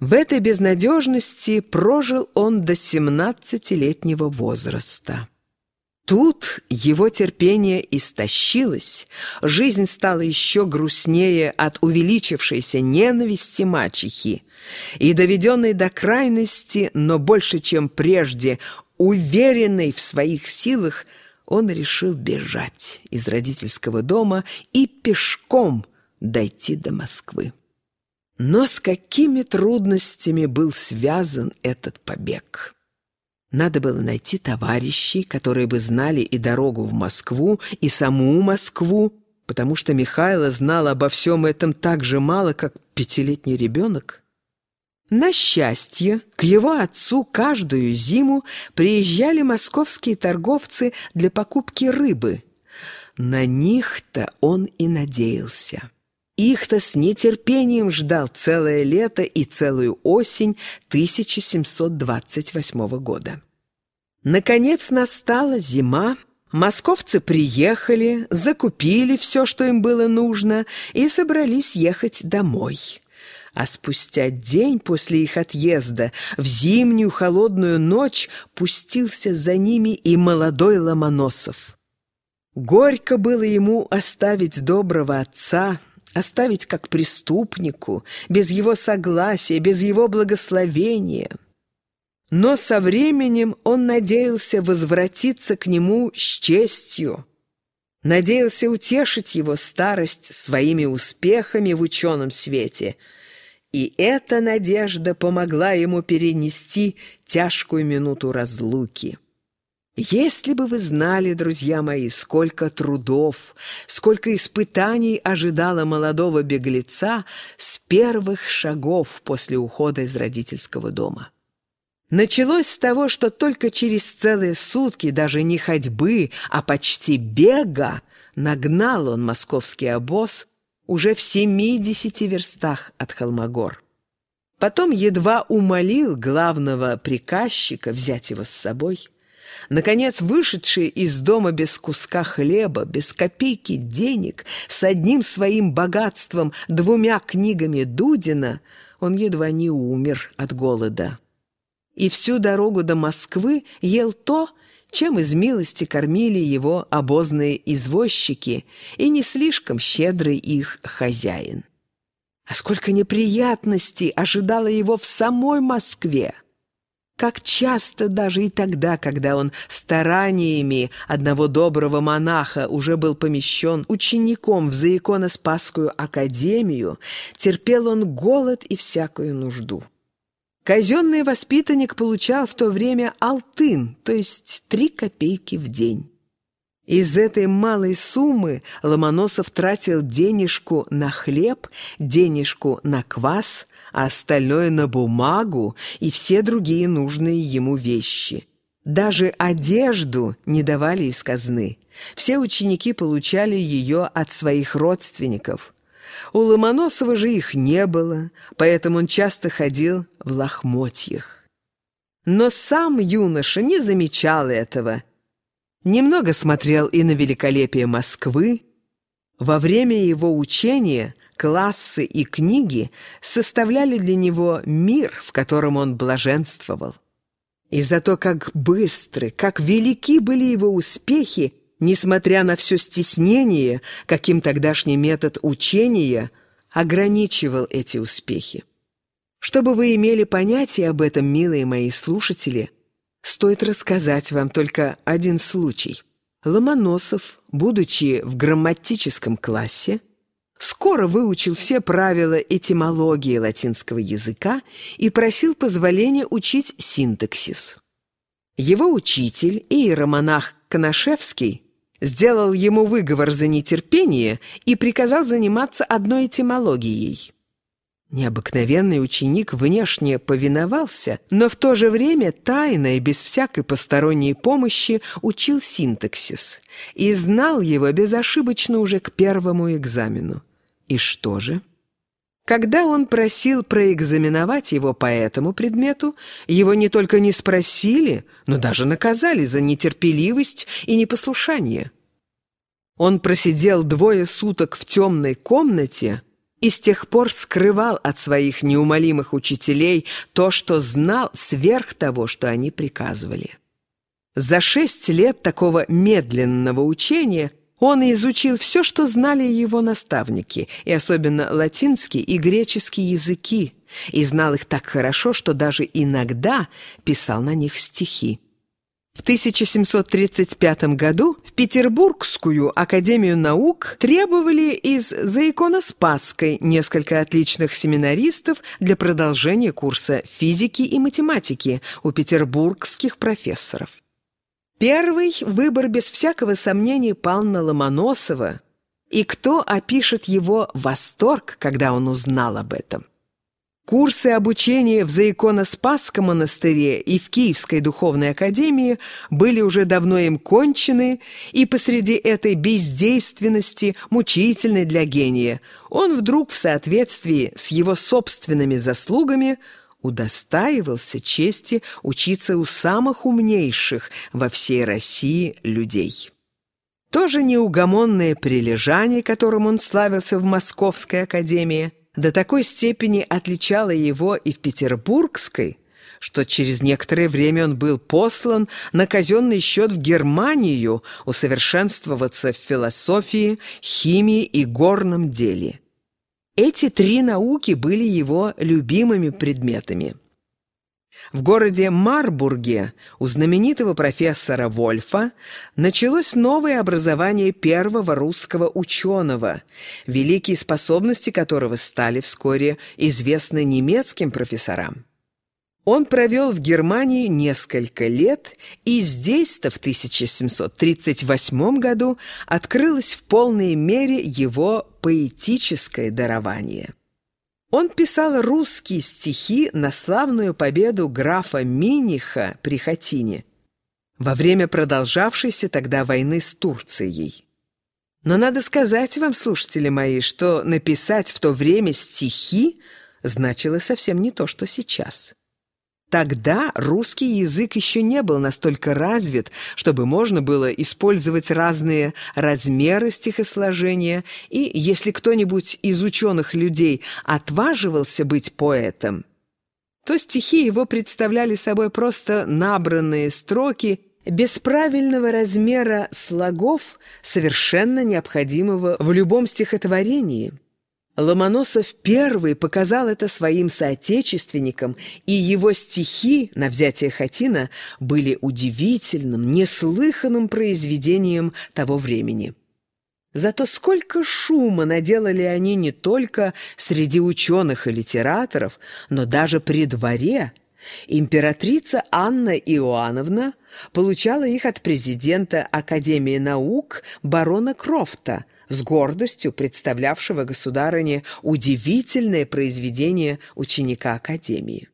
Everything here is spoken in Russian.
В этой безнадежности прожил он до 17-летнего возраста. Тут его терпение истощилось, жизнь стала еще грустнее от увеличившейся ненависти мачехи, и доведенной до крайности, но больше, чем прежде, уверенный в своих силах, он решил бежать из родительского дома и пешком дойти до Москвы. Но с какими трудностями был связан этот побег? Надо было найти товарищей, которые бы знали и дорогу в Москву, и саму Москву, потому что Михайло знал обо всем этом так же мало, как пятилетний ребенок. На счастье, к его отцу каждую зиму приезжали московские торговцы для покупки рыбы. На них-то он и надеялся. Их-то с нетерпением ждал целое лето и целую осень 1728 года. Наконец настала зима, московцы приехали, закупили все, что им было нужно, и собрались ехать домой. А спустя день после их отъезда, в зимнюю холодную ночь, пустился за ними и молодой Ломоносов. Горько было ему оставить доброго отца, оставить как преступнику, без его согласия, без его благословения. Но со временем он надеялся возвратиться к нему с честью, надеялся утешить его старость своими успехами в ученом свете, и эта надежда помогла ему перенести тяжкую минуту разлуки. Если бы вы знали, друзья мои, сколько трудов, сколько испытаний ожидало молодого беглеца с первых шагов после ухода из родительского дома. Началось с того, что только через целые сутки, даже не ходьбы, а почти бега, нагнал он московский обоз уже в семидесяти верстах от Холмогор. Потом едва умолил главного приказчика взять его с собой – Наконец, вышедший из дома без куска хлеба, без копейки денег, с одним своим богатством, двумя книгами Дудина, он едва не умер от голода. И всю дорогу до Москвы ел то, чем из милости кормили его обозные извозчики и не слишком щедрый их хозяин. А сколько неприятностей ожидало его в самой Москве! Как часто даже и тогда, когда он стараниями одного доброго монаха уже был помещен учеником в Заиконо-Спасскую академию, терпел он голод и всякую нужду. Казенный воспитанник получал в то время алтын, то есть три копейки в день. Из этой малой суммы Ломоносов тратил денежку на хлеб, денежку на квас, а остальное на бумагу и все другие нужные ему вещи. Даже одежду не давали из казны. Все ученики получали ее от своих родственников. У Ломоносова же их не было, поэтому он часто ходил в лохмотьях. Но сам юноша не замечал этого. Немного смотрел и на великолепие Москвы. Во время его учения классы и книги составляли для него мир, в котором он блаженствовал. И за то, как быстры, как велики были его успехи, несмотря на все стеснение, каким тогдашний метод учения ограничивал эти успехи. Чтобы вы имели понятие об этом, милые мои слушатели, стоит рассказать вам только один случай. Ломоносов, будучи в грамматическом классе, скоро выучил все правила этимологии латинского языка и просил позволения учить синтаксис. Его учитель, иеромонах Коношевский, сделал ему выговор за нетерпение и приказал заниматься одной этимологией. Необыкновенный ученик внешне повиновался, но в то же время тайно и без всякой посторонней помощи учил синтаксис и знал его безошибочно уже к первому экзамену. И что же? Когда он просил проэкзаменовать его по этому предмету, его не только не спросили, но даже наказали за нетерпеливость и непослушание. Он просидел двое суток в темной комнате, и с тех пор скрывал от своих неумолимых учителей то, что знал сверх того, что они приказывали. За шесть лет такого медленного учения он изучил все, что знали его наставники, и особенно латинский и греческий языки, и знал их так хорошо, что даже иногда писал на них стихи. В 1735 году в Петербургскую академию наук требовали из Заикона-Спасской несколько отличных семинаристов для продолжения курса физики и математики у петербургских профессоров. Первый выбор без всякого сомнения пал на Ломоносова, и кто опишет его восторг, когда он узнал об этом? Курсы обучения в Заиконоспасском монастыре и в Киевской духовной академии были уже давно им кончены, и посреди этой бездейственности, мучительной для гения, он вдруг в соответствии с его собственными заслугами удостаивался чести учиться у самых умнейших во всей России людей. Тоже неугомонное прилежание, которым он славился в Московской академии – до такой степени отличала его и в Петербургской, что через некоторое время он был послан на казенный счет в Германию усовершенствоваться в философии, химии и горном деле. Эти три науки были его любимыми предметами – в городе Марбурге у знаменитого профессора Вольфа началось новое образование первого русского ученого, великие способности которого стали вскоре известны немецким профессорам. Он провел в Германии несколько лет, и здесь-то в 1738 году открылось в полной мере его поэтическое дарование. Он писал русские стихи на славную победу графа Миниха при Хатине во время продолжавшейся тогда войны с Турцией. Но надо сказать вам, слушатели мои, что написать в то время стихи значило совсем не то, что сейчас. Тогда русский язык еще не был настолько развит, чтобы можно было использовать разные размеры стихосложения, и если кто-нибудь из ученых людей отваживался быть поэтом, то стихи его представляли собой просто набранные строки без правильного размера слогов, совершенно необходимого в любом стихотворении – Ломоносов первый показал это своим соотечественникам, и его стихи на взятие Хатина были удивительным, неслыханным произведением того времени. Зато сколько шума наделали они не только среди ученых и литераторов, но даже при дворе. Императрица Анна Иоанновна получала их от президента Академии наук барона Крофта – с гордостью представлявшего государыне удивительное произведение ученика Академии.